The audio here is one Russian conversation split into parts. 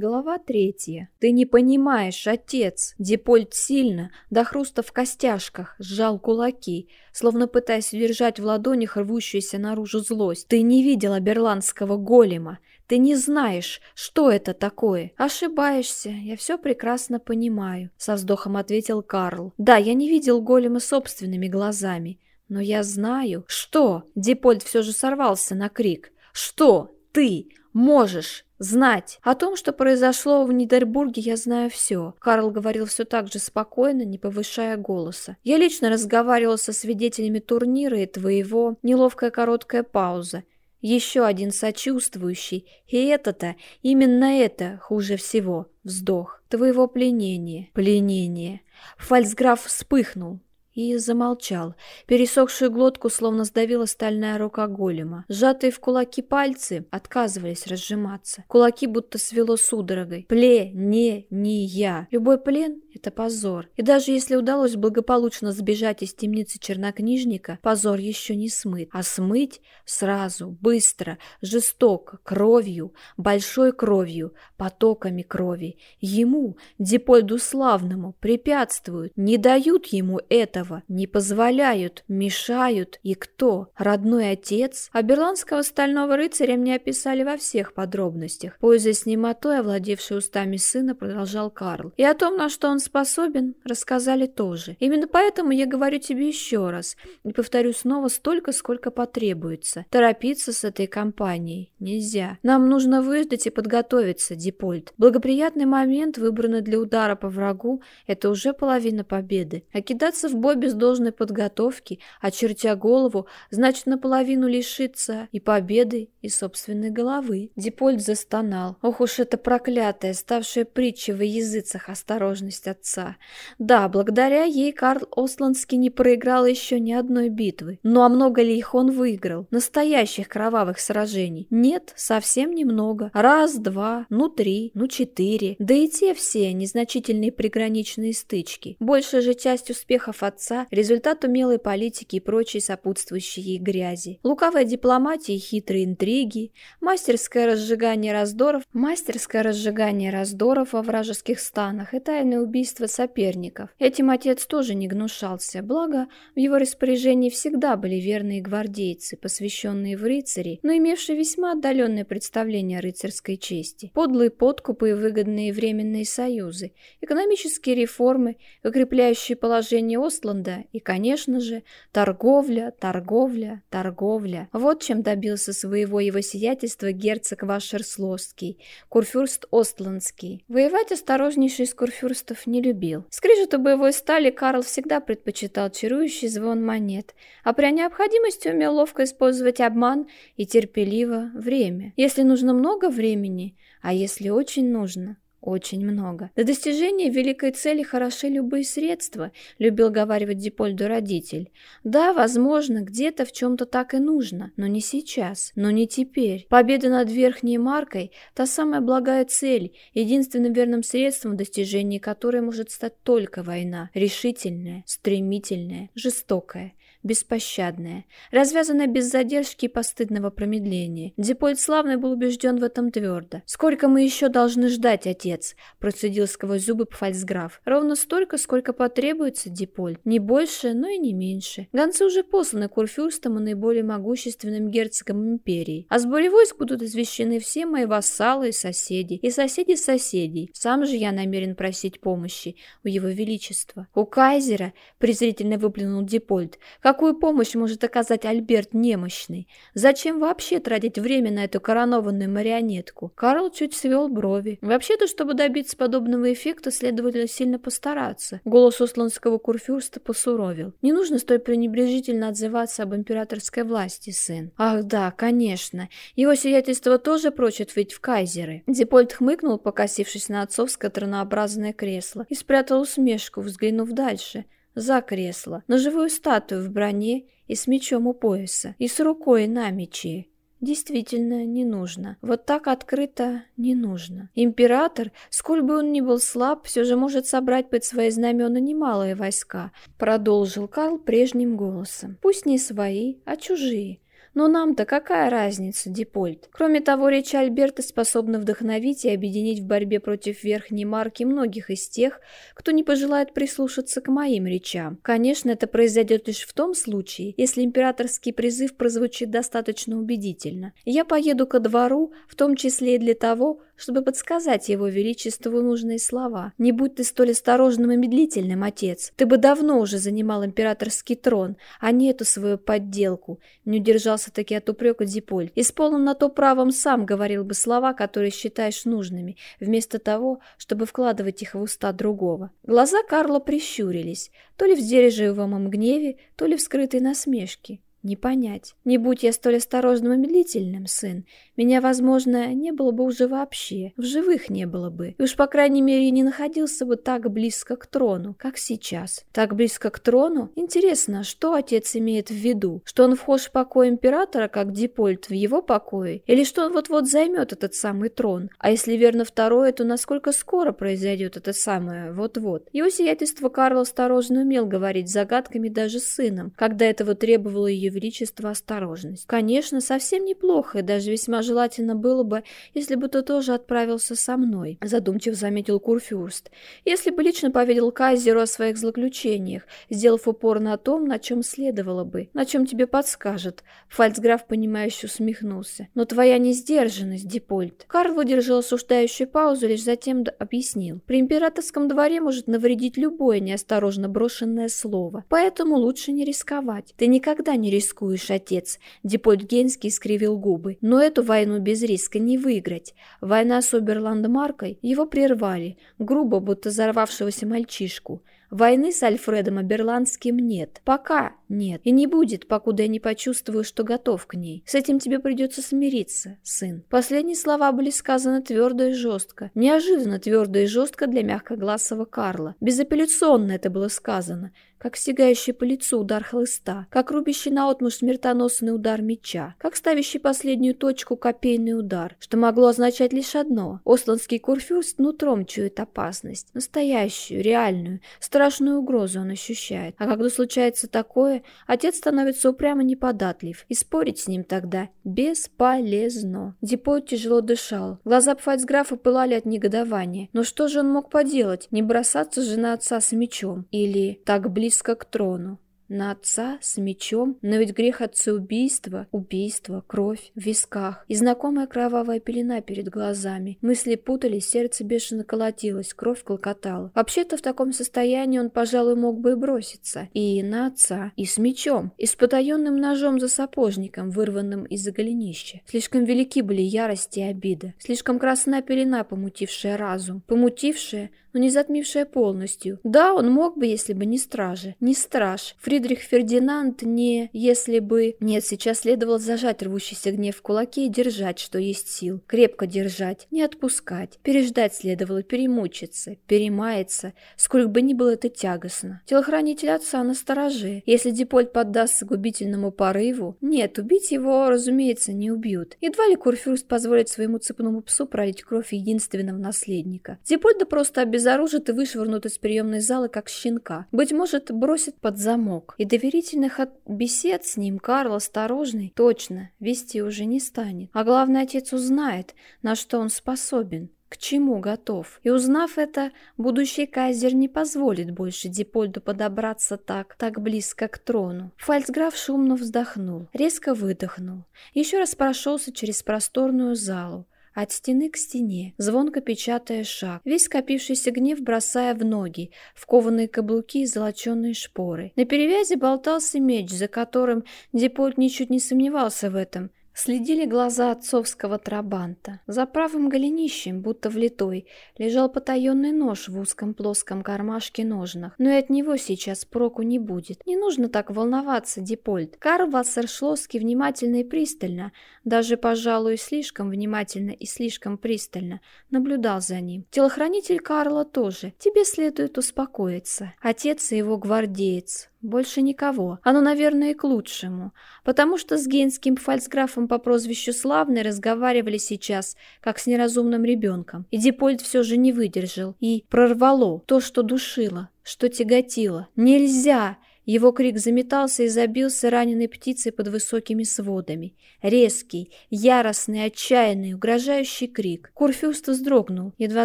Глава третья. «Ты не понимаешь, отец!» Дипольт сильно, до хруста в костяшках, сжал кулаки, словно пытаясь удержать в ладонях рвущуюся наружу злость. «Ты не видела берландского голема! Ты не знаешь, что это такое!» «Ошибаешься, я все прекрасно понимаю», — со вздохом ответил Карл. «Да, я не видел голема собственными глазами, но я знаю...» «Что?» — Дипольт все же сорвался на крик. «Что ты можешь знать. О том, что произошло в Нидербурге, я знаю все. Карл говорил все так же спокойно, не повышая голоса. Я лично разговаривал со свидетелями турнира и твоего. Неловкая короткая пауза. Еще один сочувствующий. И это-то, именно это хуже всего. Вздох. Твоего пленения. Пленение. Фальцграф вспыхнул и замолчал. Пересохшую глотку словно сдавила стальная рука голема. Сжатые в кулаки пальцы отказывались разжиматься. Кулаки будто свело судорогой. Пле, не, не я. Любой плен — это позор. И даже если удалось благополучно сбежать из темницы чернокнижника, позор еще не смыт. А смыть сразу, быстро, жестоко, кровью, большой кровью, потоками крови. Ему, Дипольду Славному, препятствуют, не дают ему этого этого не позволяют, мешают. И кто? Родной отец? А берландского стального рыцаря мне описали во всех подробностях. Пользуясь немотой, овладевший устами сына, продолжал Карл. И о том, на что он способен, рассказали тоже. Именно поэтому я говорю тебе еще раз. И повторю снова столько, сколько потребуется. Торопиться с этой кампанией нельзя. Нам нужно выждать и подготовиться, Дипольт. Благоприятный момент, выбранный для удара по врагу, это уже половина победы. А кидаться в бой без должной подготовки, очертя голову, значит наполовину лишиться и победы, и собственной головы. Дипольд застонал. Ох уж эта проклятая, ставшая притчей во языцах осторожность отца. Да, благодаря ей Карл Осландский не проиграл еще ни одной битвы. Ну а много ли их он выиграл? Настоящих кровавых сражений? Нет, совсем немного. Раз, два, ну три, ну четыре. Да и те все незначительные приграничные стычки. Большая же часть успехов отца отца, результат умелой политики и прочей сопутствующей ей грязи. Лукавая дипломатия и хитрые интриги, мастерское разжигание раздоров, мастерское разжигание раздоров во вражеских станах и тайное убийство соперников. Этим отец тоже не гнушался, благо в его распоряжении всегда были верные гвардейцы, посвященные в рыцари, но имевшие весьма отдаленное представление о рыцарской чести. Подлые подкупы и выгодные временные союзы, экономические реформы, укрепляющие положение Осло Голланда и, конечно же, торговля, торговля, торговля. Вот чем добился своего его сиятельства герцог Вашерслосский, курфюрст Остландский. Воевать осторожнейший из курфюрстов не любил. Скрижету боевой стали Карл всегда предпочитал чарующий звон монет, а при необходимости умел ловко использовать обман и терпеливо время. Если нужно много времени, а если очень нужно – очень много. Для достижения великой цели хороши любые средства, любил говаривать Дипольду родитель. Да, возможно, где-то в чем-то так и нужно, но не сейчас, но не теперь. Победа над верхней маркой – та самая благая цель, единственным верным средством, в достижении которой может стать только война. Решительная, стремительная, жестокая беспощадная, развязанная без задержки и постыдного промедления. Дипольд Славный был убежден в этом твердо. «Сколько мы еще должны ждать, отец?» – процедил сквозь зубы фальцграф. «Ровно столько, сколько потребуется, Дипольд. Не больше, но и не меньше. Гонцы уже посланы курфюрстам и наиболее могущественным герцогам империи. А сборе войск будут извещены все мои вассалы и соседи, и соседи соседей. Сам же я намерен просить помощи у его величества». «У кайзера», – презрительно выплюнул Дипольд, – Какую помощь может оказать Альберт немощный? Зачем вообще тратить время на эту коронованную марионетку? Карл чуть свел брови. Вообще-то, чтобы добиться подобного эффекта, следовало сильно постараться. Голос усланского курфюрста посуровил. Не нужно столь пренебрежительно отзываться об императорской власти, сын. Ах да, конечно. Его сиятельство тоже прочит ведь в кайзеры. Дипольд хмыкнул, покосившись на отцовское тронообразное кресло, и спрятал усмешку, взглянув дальше – за кресло, на живую статую в броне и с мечом у пояса, и с рукой на мече. Действительно, не нужно. Вот так открыто не нужно. Император, сколь бы он ни был слаб, все же может собрать под свои знамена немалые войска, продолжил Карл прежним голосом. Пусть не свои, а чужие Но нам-то какая разница, Дипольт? Кроме того, речь Альберта способна вдохновить и объединить в борьбе против верхней марки многих из тех, кто не пожелает прислушаться к моим речам. Конечно, это произойдет лишь в том случае, если императорский призыв прозвучит достаточно убедительно. Я поеду ко двору, в том числе и для того, чтобы подсказать его величеству нужные слова. Не будь ты столь осторожным и медлительным, отец, ты бы давно уже занимал императорский трон, а не эту свою подделку. Не удержался таки от упрека Диполь. И с полным на то правом сам говорил бы слова, которые считаешь нужными, вместо того, чтобы вкладывать их в уста другого. Глаза Карла прищурились, то ли в сдерживаемом гневе, то ли в скрытой насмешке. Не понять. Не будь я столь осторожным и медлительным, сын, меня, возможно, не было бы уже вообще, в живых не было бы. И уж, по крайней мере, не находился бы так близко к трону, как сейчас. Так близко к трону? Интересно, что отец имеет в виду? Что он вхож в покой императора, как Дипольт в его покое? Или что он вот-вот займет этот самый трон? А если верно второе, то насколько скоро произойдет это самое вот-вот? Его сиятельство Карл осторожно умел говорить загадками даже сыном, когда этого требовало ее величество осторожность. Конечно, совсем неплохо и даже весьма желательно было бы, если бы ты тоже отправился со мной, задумчиво заметил Курфюрст. Если бы лично поведал Кайзеру о своих злоключениях, сделав упор на том, на чем следовало бы, на чем тебе подскажет. Фальцграф, понимающе усмехнулся. Но твоя несдержанность, Дипольт. Карл выдержал осуждающую паузу, лишь затем объяснил. При императорском дворе может навредить любое неосторожно брошенное слово, поэтому лучше не рисковать. Ты никогда не рискуешь, отец. Дипольт Генский скривил губы. Но эту войну без риска не выиграть. Война с Оберландмаркой его прервали, грубо, будто взорвавшегося мальчишку. Войны с Альфредом Аберландским нет. Пока нет. И не будет, покуда я не почувствую, что готов к ней. С этим тебе придется смириться, сын. Последние слова были сказаны твердо и жестко. Неожиданно твердо и жестко для мягкогласого Карла. Безапелляционно это было сказано как стягающий по лицу удар хлыста, как рубящий наотмашь смертоносный удар меча, как ставящий последнюю точку копейный удар, что могло означать лишь одно. Осландский курфюрст нутром чует опасность, настоящую, реальную, страшную угрозу он ощущает. А когда случается такое, отец становится упрямо неподатлив, и спорить с ним тогда бесполезно. Дипот тяжело дышал, глаза Пфальцграфа пылали от негодования. Но что же он мог поделать? Не бросаться же на отца с мечом? Или так близко близко к трону на отца с мечом, но ведь грех отцеубийства, убийство, кровь в висках и знакомая кровавая пелена перед глазами. Мысли путались, сердце бешено колотилось, кровь клокотала. Вообще-то в таком состоянии он, пожалуй, мог бы и броситься. И на отца, и с мечом, и с потаенным ножом за сапожником, вырванным из-за голенища. Слишком велики были ярости и обида. Слишком красна пелена, помутившая разум. Помутившая, но не затмившая полностью. Да, он мог бы, если бы не стражи. Не страж. Фридрих Фердинанд не... если бы... Нет, сейчас следовало зажать рвущийся гнев в кулаке и держать, что есть сил. Крепко держать, не отпускать. Переждать следовало, перемучиться, перемаяться, сколько бы ни было это тягостно. Телохранитель отца на стороже. Если Дипольт поддастся губительному порыву... Нет, убить его, разумеется, не убьют. Едва ли Курфюрст позволит своему цепному псу пролить кровь единственного наследника. Дипольда просто обезоружат и вышвырнут из приемной залы, как щенка. Быть может, бросят под замок. И доверительных от бесед с ним Карл осторожный точно вести уже не станет. А главный отец узнает, на что он способен к чему готов. И узнав это, будущий кайзер не позволит больше Дипольду подобраться так, так близко к трону. Фальцграф шумно вздохнул, резко выдохнул, еще раз прошелся через просторную залу, от стены к стене, звонко печатая шаг, весь скопившийся гнев бросая в ноги, в кованые каблуки и золоченые шпоры. На перевязи болтался меч, за которым Депольт ничуть не сомневался в этом, Следили глаза отцовского трабанта. За правым голенищем, будто влитой, лежал потаенный нож в узком плоском кармашке ножнах, но и от него сейчас проку не будет. Не нужно так волноваться, Дипольд. Карл Вассершлосский внимательно и пристально, даже, пожалуй, слишком внимательно и слишком пристально, наблюдал за ним. Телохранитель Карла тоже. Тебе следует успокоиться. Отец и его гвардеец. Больше никого. Оно, наверное, и к лучшему. Потому что с гейнским фальцграфом по прозвищу Славный разговаривали сейчас, как с неразумным ребенком. И Дипольд все же не выдержал. И прорвало то, что душило, что тяготило. Нельзя! Его крик заметался и забился раненой птицей под высокими сводами. Резкий, яростный, отчаянный, угрожающий крик. Курфюст вздрогнул, едва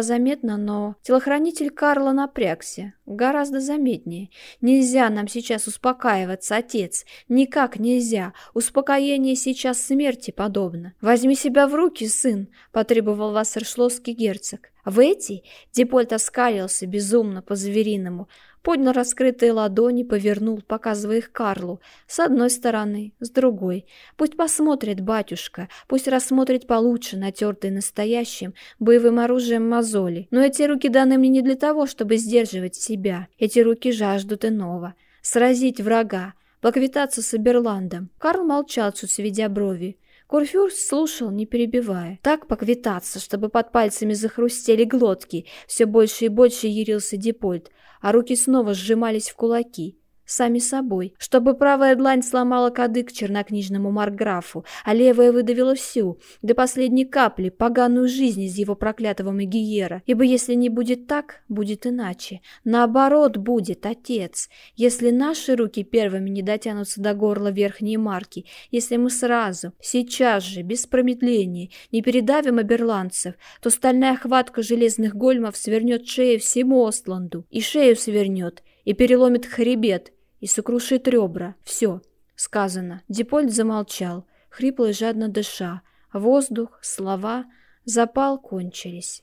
заметно, но телохранитель Карла напрягся. Гораздо заметнее. Нельзя нам сейчас успокаиваться, отец. Никак нельзя. Успокоение сейчас смерти подобно. Возьми себя в руки, сын, потребовал Вассершлосский герцог. В эти Дипольт оскалился безумно по-звериному, поднял раскрытые ладони, повернул, показывая их Карлу. С одной стороны, с другой. Пусть посмотрит батюшка, пусть рассмотрит получше натертые настоящим боевым оружием мозоли. Но эти руки даны мне не для того, чтобы сдерживать себя. Эти руки жаждут иного. Сразить врага, поквитаться с Аберландом. Карл молчал, чуть сведя брови. Курфюрст слушал, не перебивая. Так поквитаться, чтобы под пальцами захрустели глотки. Все больше и больше ярился Дипольт, а руки снова сжимались в кулаки сами собой, чтобы правая длань сломала кадык чернокнижному марграфу, а левая выдавила всю, до последней капли, поганую жизнь из его проклятого Магиера. Ибо если не будет так, будет иначе. Наоборот будет, отец. Если наши руки первыми не дотянутся до горла верхней марки, если мы сразу, сейчас же, без промедления, не передавим оберландцев, то стальная хватка железных гольмов свернет шею всему Остланду, и шею свернет, и переломит хребет, и сокрушит ребра. Все, сказано. Дипольт замолчал, хрипло и жадно дыша. Воздух, слова, запал кончились.